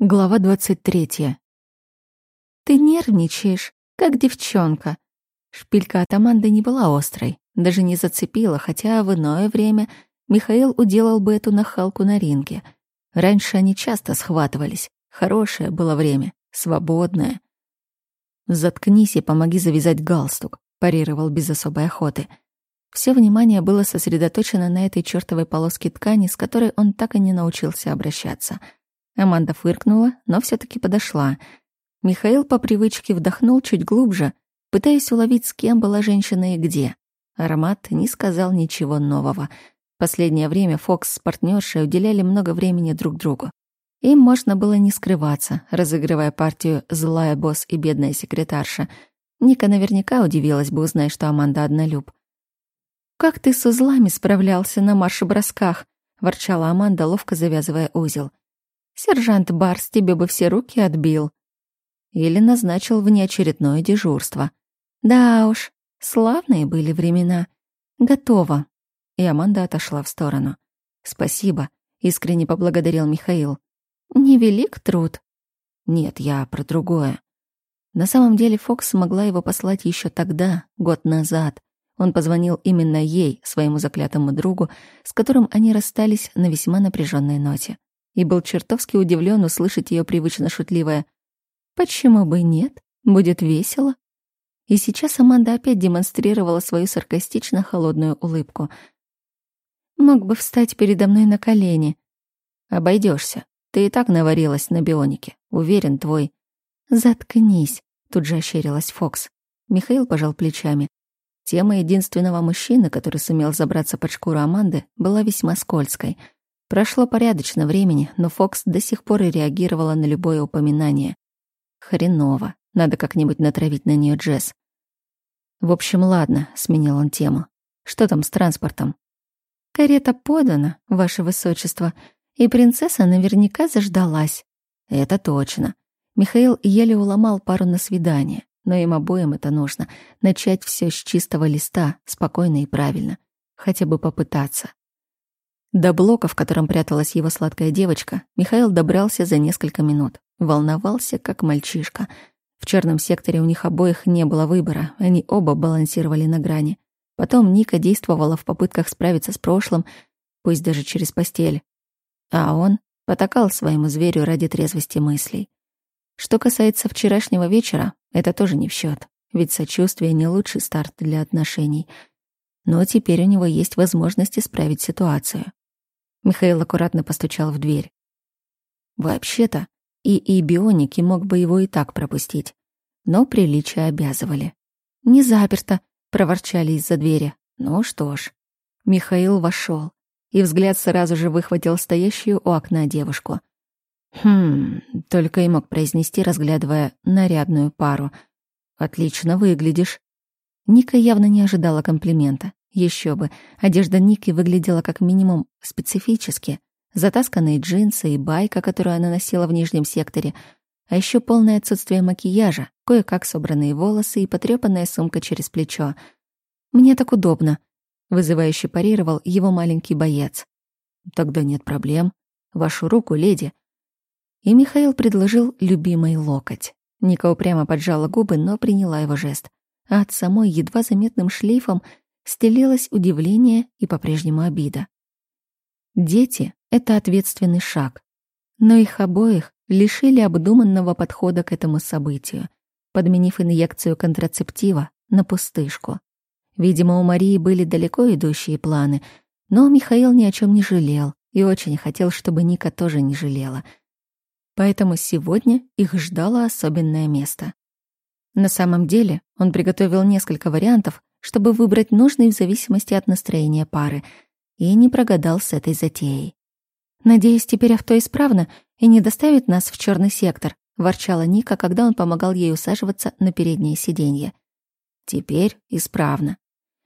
Глава двадцать третья. «Ты нервничаешь, как девчонка». Шпилька от Аманды не была острой, даже не зацепила, хотя в иное время Михаил уделал бы эту нахалку на ринге. Раньше они часто схватывались. Хорошее было время, свободное. «Заткнись и помоги завязать галстук», — парировал без особой охоты. Все внимание было сосредоточено на этой чёртовой полоске ткани, с которой он так и не научился обращаться — Аманда фыркнула, но все таки подошла. Михаил по привычке вдохнул чуть глубже, пытаясь уловить, с кем была женщина и где. Аромат не сказал ничего нового. Последнее время Фокс с партнершей уделяли много времени друг другу. Им можно было не скрываться, разыгрывая партию «Злая босс» и «Бедная секретарша». Ника наверняка удивилась бы, узнав, что Аманда однолюб. «Как ты с узлами справлялся на марш-бросках?» — ворчала Аманда, ловко завязывая узел. Сержант Барс тебе бы все руки отбил. Или назначил внеочередное дежурство. Да уж, славные были времена. Готово. И Аманда отошла в сторону. Спасибо, искренне поблагодарил Михаил. Невелик труд. Нет, я про другое. На самом деле Фокс смогла его послать еще тогда, год назад. Он позвонил именно ей, своему заклятому другу, с которым они расстались на весьма напряженной ноте и был чертовски удивлен услышать ее привычно шутливое «Почему бы нет? Будет весело». И сейчас Аманда опять демонстрировала свою саркастично холодную улыбку. «Мог бы встать передо мной на колени». Обойдешься. Ты и так наварилась на бионике. Уверен, твой...» «Заткнись», — тут же ощерилась Фокс. Михаил пожал плечами. Тема единственного мужчины, который сумел забраться под шкуру Аманды, была весьма скользкой — Прошло порядочно времени, но Фокс до сих пор и реагировала на любое упоминание. Хреново. Надо как-нибудь натравить на нее Джесс. В общем, ладно, сменил он тему. Что там с транспортом? Карета подана, ваше высочество, и принцесса наверняка заждалась. Это точно. Михаил еле уломал пару на свидание, но им обоим это нужно. Начать все с чистого листа, спокойно и правильно. Хотя бы попытаться. До блока, в котором пряталась его сладкая девочка, Михаил добрался за несколько минут. Волновался, как мальчишка. В черном секторе у них обоих не было выбора, они оба балансировали на грани. Потом Ника действовала в попытках справиться с прошлым, пусть даже через постель. А он потакал своему зверю ради трезвости мыслей. Что касается вчерашнего вечера, это тоже не в счет, ведь сочувствие не лучший старт для отношений. Но теперь у него есть возможность исправить ситуацию. Михаил аккуратно постучал в дверь. Вообще-то, и и бионики мог бы его и так пропустить, но приличия обязывали. «Не заперто», — проворчали из-за двери. Ну что ж. Михаил вошел, и взгляд сразу же выхватил стоящую у окна девушку. «Хм...» — только и мог произнести, разглядывая нарядную пару. «Отлично выглядишь». Ника явно не ожидала комплимента. Еще бы, одежда Ники выглядела как минимум специфически. Затасканные джинсы и байка, которую она носила в нижнем секторе, а еще полное отсутствие макияжа, кое-как собранные волосы и потрепанная сумка через плечо. «Мне так удобно», — вызывающе парировал его маленький боец. «Тогда нет проблем. Вашу руку, леди». И Михаил предложил любимый локоть. Ника упрямо поджала губы, но приняла его жест. А от самой едва заметным шлейфом стелилось удивление и по-прежнему обида. Дети — это ответственный шаг, но их обоих лишили обдуманного подхода к этому событию, подменив инъекцию контрацептива на пустышку. Видимо, у Марии были далеко идущие планы, но Михаил ни о чем не жалел и очень хотел, чтобы Ника тоже не жалела. Поэтому сегодня их ждало особенное место. На самом деле он приготовил несколько вариантов, чтобы выбрать нужный в зависимости от настроения пары, и не прогадал с этой затеей. «Надеюсь, теперь авто исправно и не доставит нас в черный сектор», — ворчала Ника, когда он помогал ей усаживаться на переднее сиденье. «Теперь исправно.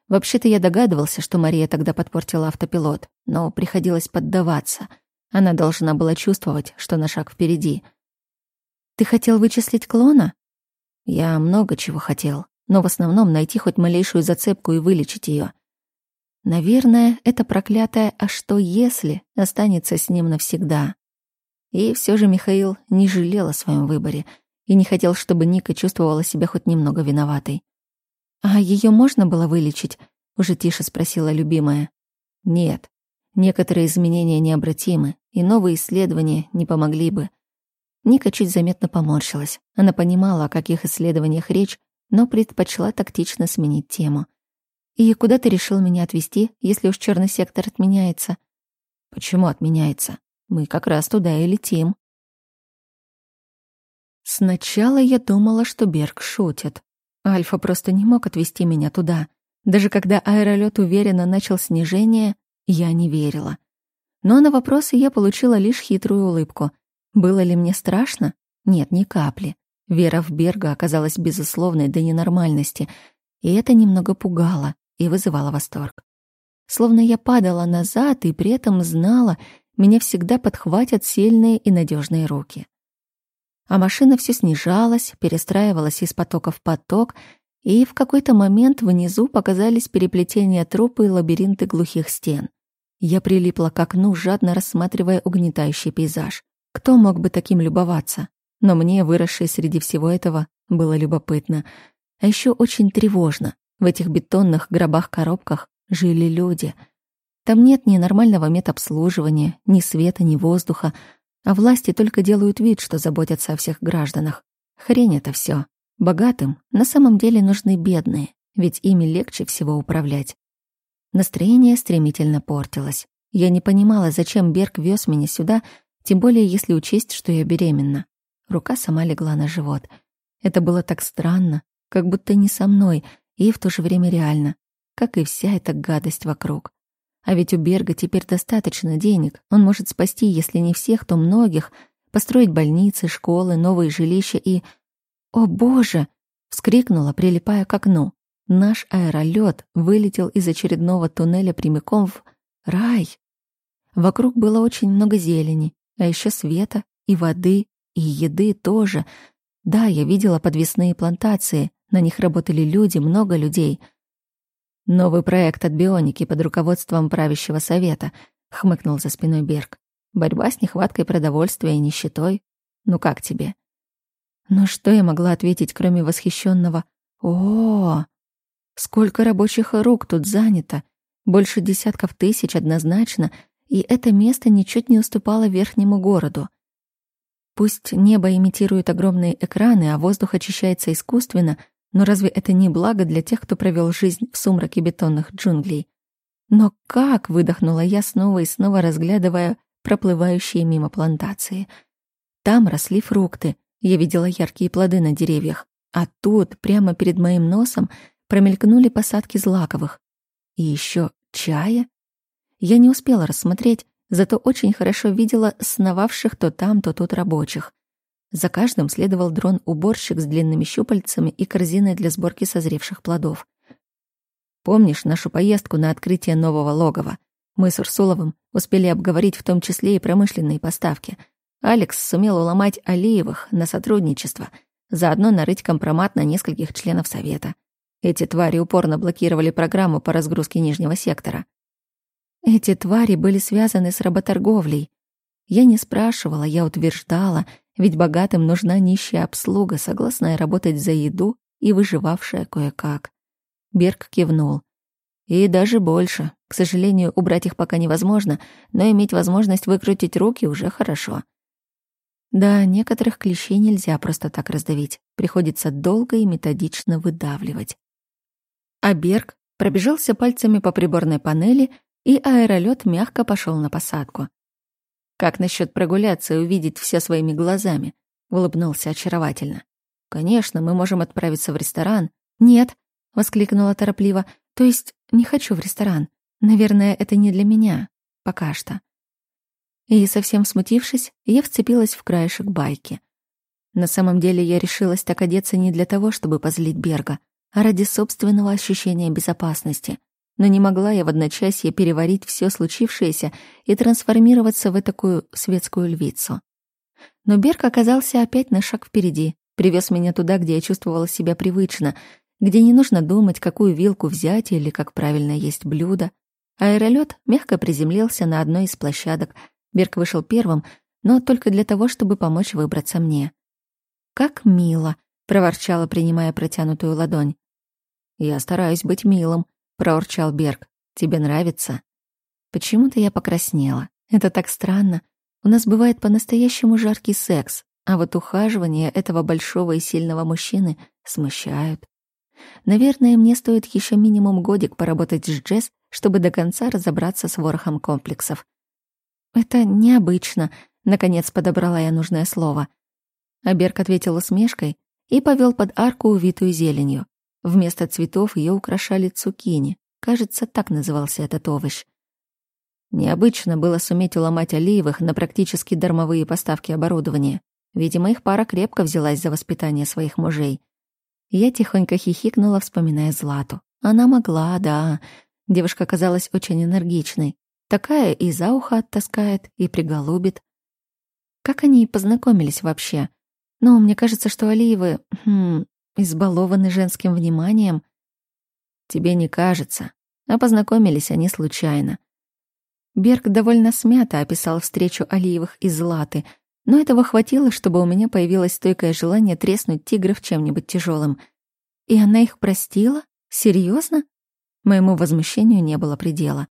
Вообще-то я догадывался, что Мария тогда подпортила автопилот, но приходилось поддаваться. Она должна была чувствовать, что на шаг впереди. «Ты хотел вычислить клона?» «Я много чего хотел но в основном найти хоть малейшую зацепку и вылечить ее. Наверное, это проклятое «а что если» останется с ним навсегда. И все же Михаил не жалел о своем выборе и не хотел, чтобы Ника чувствовала себя хоть немного виноватой. «А ее можно было вылечить?» — уже тише спросила любимая. «Нет. Некоторые изменения необратимы, и новые исследования не помогли бы». Ника чуть заметно поморщилась. Она понимала, о каких исследованиях речь, но предпочла тактично сменить тему. «И куда ты решил меня отвезти, если уж черный сектор отменяется?» «Почему отменяется? Мы как раз туда и летим». Сначала я думала, что Берг шутит. Альфа просто не мог отвезти меня туда. Даже когда аэролет уверенно начал снижение, я не верила. Но на вопросы я получила лишь хитрую улыбку. Было ли мне страшно? Нет, ни капли. Вера в Берга оказалась безусловной до ненормальности, и это немного пугало и вызывало восторг. Словно я падала назад и при этом знала, меня всегда подхватят сильные и надежные руки. А машина все снижалась, перестраивалась из потока в поток, и в какой-то момент внизу показались переплетения трупы и лабиринты глухих стен. Я прилипла к окну, жадно рассматривая угнетающий пейзаж. Кто мог бы таким любоваться? Но мне, выросшей среди всего этого, было любопытно. А еще очень тревожно. В этих бетонных гробах-коробках жили люди. Там нет ни нормального медобслуживания, ни света, ни воздуха, а власти только делают вид, что заботятся о всех гражданах. Хрень это все. Богатым на самом деле нужны бедные, ведь ими легче всего управлять. Настроение стремительно портилось. Я не понимала, зачем Берг вез меня сюда, тем более если учесть, что я беременна. Рука сама легла на живот. Это было так странно, как будто не со мной, и в то же время реально, как и вся эта гадость вокруг. А ведь у Берга теперь достаточно денег. Он может спасти, если не всех, то многих, построить больницы, школы, новые жилища и... «О, Боже!» — вскрикнула, прилипая к окну. Наш аэролет вылетел из очередного туннеля прямиком в рай. Вокруг было очень много зелени, а еще света и воды, и еды тоже. Да, я видела подвесные плантации, на них работали люди, много людей. Новый проект от Бионики под руководством правящего совета, хмыкнул за спиной Берг. Борьба с нехваткой продовольствия и нищетой. Ну как тебе? Ну что я могла ответить, кроме восхищенного «О, сколько рабочих рук тут занято! Больше десятков тысяч однозначно, и это место ничуть не уступало верхнему городу. Пусть небо имитирует огромные экраны, а воздух очищается искусственно, но разве это не благо для тех, кто провел жизнь в сумраке бетонных джунглей? Но как, выдохнула я снова и снова, разглядывая проплывающие мимо плантации. Там росли фрукты, я видела яркие плоды на деревьях, а тут, прямо перед моим носом, промелькнули посадки злаковых. И еще чая? Я не успела рассмотреть, зато очень хорошо видела сновавших то там, то тут рабочих. За каждым следовал дрон-уборщик с длинными щупальцами и корзиной для сборки созревших плодов. Помнишь нашу поездку на открытие нового логова? Мы с Урсуловым успели обговорить в том числе и промышленные поставки — Алекс сумел уломать Алиевых на сотрудничество, заодно нарыть компромат на нескольких членов Совета. Эти твари упорно блокировали программу по разгрузке нижнего сектора. Эти твари были связаны с работорговлей. Я не спрашивала, я утверждала, ведь богатым нужна нищая обслуга, согласная работать за еду и выживавшая кое-как. Берг кивнул. И даже больше. К сожалению, убрать их пока невозможно, но иметь возможность выкрутить руки уже хорошо. Да, некоторых клещей нельзя просто так раздавить. Приходится долго и методично выдавливать. А Берг пробежался пальцами по приборной панели, и аэролет мягко пошел на посадку. «Как насчет прогуляться и увидеть все своими глазами?» — улыбнулся очаровательно. «Конечно, мы можем отправиться в ресторан». «Нет», — воскликнула торопливо, — «то есть не хочу в ресторан. Наверное, это не для меня. Пока что». И, совсем смутившись, я вцепилась в краешек байки. На самом деле я решилась так одеться не для того, чтобы позлить Берга, а ради собственного ощущения безопасности. Но не могла я в одночасье переварить все случившееся и трансформироваться в такую светскую львицу. Но Берг оказался опять на шаг впереди, привез меня туда, где я чувствовала себя привычно, где не нужно думать, какую вилку взять или как правильно есть блюдо. Аэролет мягко приземлился на одной из площадок — Берг вышел первым, но только для того, чтобы помочь выбраться мне. «Как мило!» — проворчала, принимая протянутую ладонь. «Я стараюсь быть милым», — проурчал Берг. «Тебе нравится?» Почему-то я покраснела. Это так странно. У нас бывает по-настоящему жаркий секс, а вот ухаживания этого большого и сильного мужчины смущают. Наверное, мне стоит еще минимум годик поработать с Джесс, чтобы до конца разобраться с ворохом комплексов. «Это необычно», — наконец подобрала я нужное слово. Аберк ответил усмешкой и повел под арку, увитую зеленью. Вместо цветов ее украшали цукини. Кажется, так назывался этот овощ. Необычно было суметь уломать Алиевых на практически дармовые поставки оборудования. Видимо, их пара крепко взялась за воспитание своих мужей. Я тихонько хихикнула, вспоминая Злату. Она могла, да. Девушка казалась очень энергичной. Такая и за ухо оттаскает, и приголубит. Как они познакомились вообще? Ну, мне кажется, что Алиевы, хм, избалованы женским вниманием. Тебе не кажется. А познакомились они случайно. Берг довольно смято описал встречу Алиевых и Златы, но этого хватило, чтобы у меня появилось стойкое желание треснуть тигров чем-нибудь тяжелым. И она их простила? Серьезно? Моему возмущению не было предела.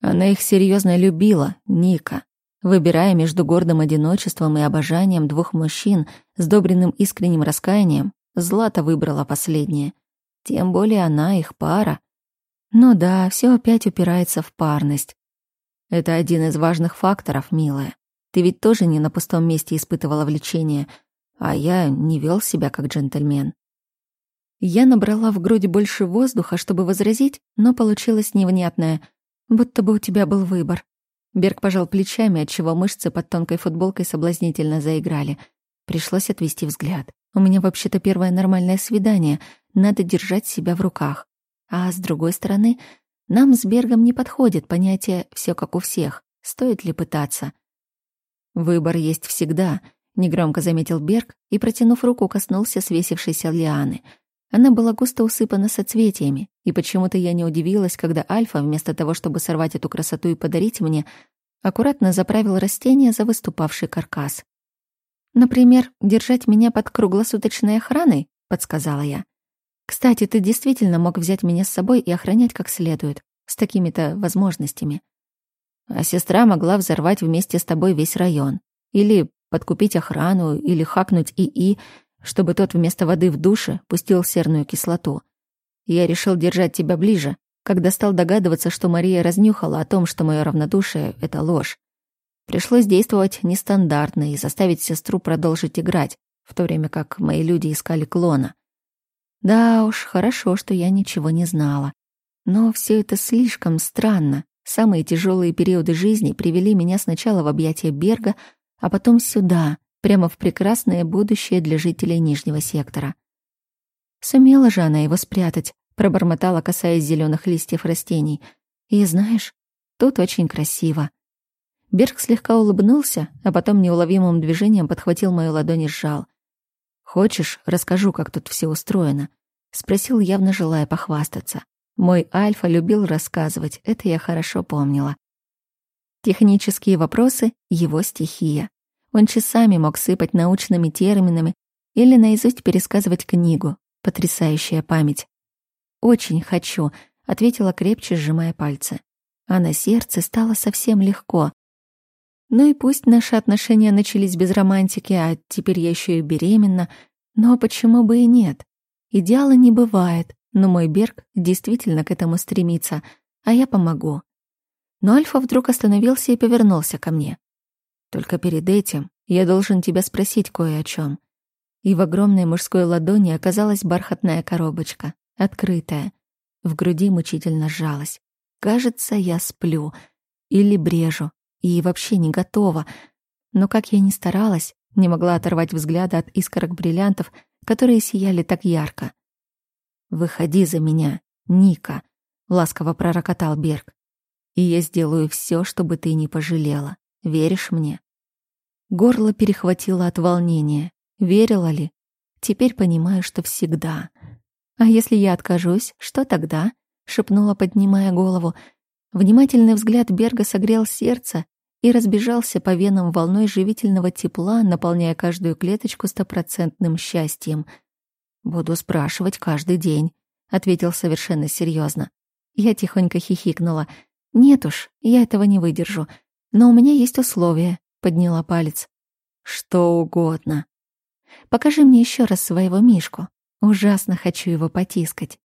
Она их серьезно любила, Ника, выбирая между гордым одиночеством и обожанием двух мужчин, с добренным искренним раскаянием, Злата выбрала последнее. Тем более она их пара. Ну да, все опять упирается в парность. Это один из важных факторов, милая. Ты ведь тоже не на пустом месте испытывала влечение, а я не вел себя как джентльмен. Я набрала в грудь больше воздуха, чтобы возразить, но получилось невнятное, будто бы у тебя был выбор. Берг пожал плечами, отчего мышцы под тонкой футболкой соблазнительно заиграли. Пришлось отвести взгляд. У меня вообще-то первое нормальное свидание, надо держать себя в руках. А с другой стороны, нам с Бергом не подходит понятие «все как у всех». Стоит ли пытаться? «Выбор есть всегда», — негромко заметил Берг и, протянув руку, коснулся свесившейся лианы. Она была густо усыпана соцветиями, и почему-то я не удивилась, когда Альфа, вместо того, чтобы сорвать эту красоту и подарить мне, аккуратно заправил растение за выступавший каркас. «Например, держать меня под круглосуточной охраной?» — подсказала я. Кстати, ты действительно мог взять меня с собой и охранять как следует, с такими-то возможностями. А сестра могла взорвать вместе с тобой весь район. Или подкупить охрану, или хакнуть ИИ, чтобы тот вместо воды в душе пустил серную кислоту. Я решил держать тебя ближе, когда стал догадываться, что Мария разнюхала о том, что мое равнодушие — это ложь. Пришлось действовать нестандартно и заставить сестру продолжить играть, в то время как мои люди искали клона. Да уж, хорошо, что я ничего не знала. Но все это слишком странно. Самые тяжелые периоды жизни привели меня сначала в объятия Берга, а потом сюда, прямо в прекрасное будущее для жителей Нижнего сектора. Сумела же она его спрятать, пробормотала, касаясь зеленых листьев растений. И знаешь, тут очень красиво. Берг слегка улыбнулся, а потом неуловимым движением подхватил мою ладонь и сжал. «Хочешь, расскажу, как тут все устроено?» — спросил, явно желая похвастаться. Мой Альфа любил рассказывать, это я хорошо помнила. Технические вопросы — его стихия. Он часами мог сыпать научными терминами или наизусть пересказывать книгу. Потрясающая память. «Очень хочу», — ответила крепче, сжимая пальцы. А на сердце стало совсем легко. Ну и пусть наши отношения начались без романтики, а теперь я еще и беременна, но почему бы и нет? Идеала не бывает, но мой Берг действительно к этому стремится, а я помогу. Но Альфа вдруг остановился и повернулся ко мне. Только перед этим я должен тебя спросить кое о чем. И в огромной мужской ладони оказалась бархатная коробочка, открытая. В груди мучительно сжалась. Кажется, я сплю или брежу, и вообще не готова. Но как я ни старалась, не могла оторвать взгляда от искорок бриллиантов, которые сияли так ярко. «Выходи за меня, Ника», — ласково пророкотал Берг. «И я сделаю все, чтобы ты не пожалела. Веришь мне?» Горло перехватило от волнения. Верила ли? Теперь понимаю, что всегда. «А если я откажусь, что тогда?» — шепнула, поднимая голову. Внимательный взгляд Берга согрел сердце, и разбежался по венам волной живительного тепла, наполняя каждую клеточку стопроцентным счастьем. «Буду спрашивать каждый день», — ответил совершенно серьезно. Я тихонько хихикнула. «Нет уж, я этого не выдержу. Но у меня есть условия», — подняла палец. «Что угодно. Покажи мне еще раз своего Мишку. Ужасно хочу его потискать».